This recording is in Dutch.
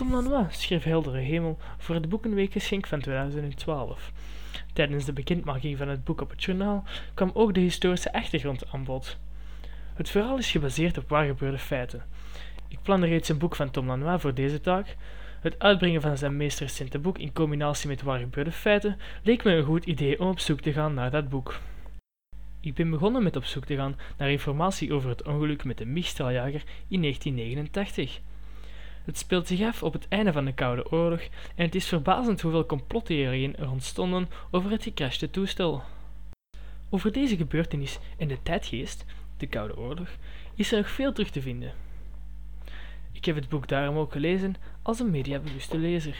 Tom Lanois schreef Heldere Hemel voor het Boekenweekgeschenk van 2012. Tijdens de bekendmaking van het boek op het journaal kwam ook de historische achtergrond aan bod. Het verhaal is gebaseerd op waargebeurde feiten. Ik plan reeds een boek van Tom Lanois voor deze taak. Het uitbrengen van zijn meest recente boek in combinatie met waargebeurde feiten leek me een goed idee om op zoek te gaan naar dat boek. Ik ben begonnen met op zoek te gaan naar informatie over het ongeluk met de MiG-straaljager in 1989. Het speelt zich af op het einde van de Koude Oorlog en het is verbazend hoeveel complottheorieën er ontstonden over het gecrashte toestel. Over deze gebeurtenis en de tijdgeest, de Koude Oorlog, is er nog veel terug te vinden. Ik heb het boek daarom ook gelezen als een mediabewuste lezer.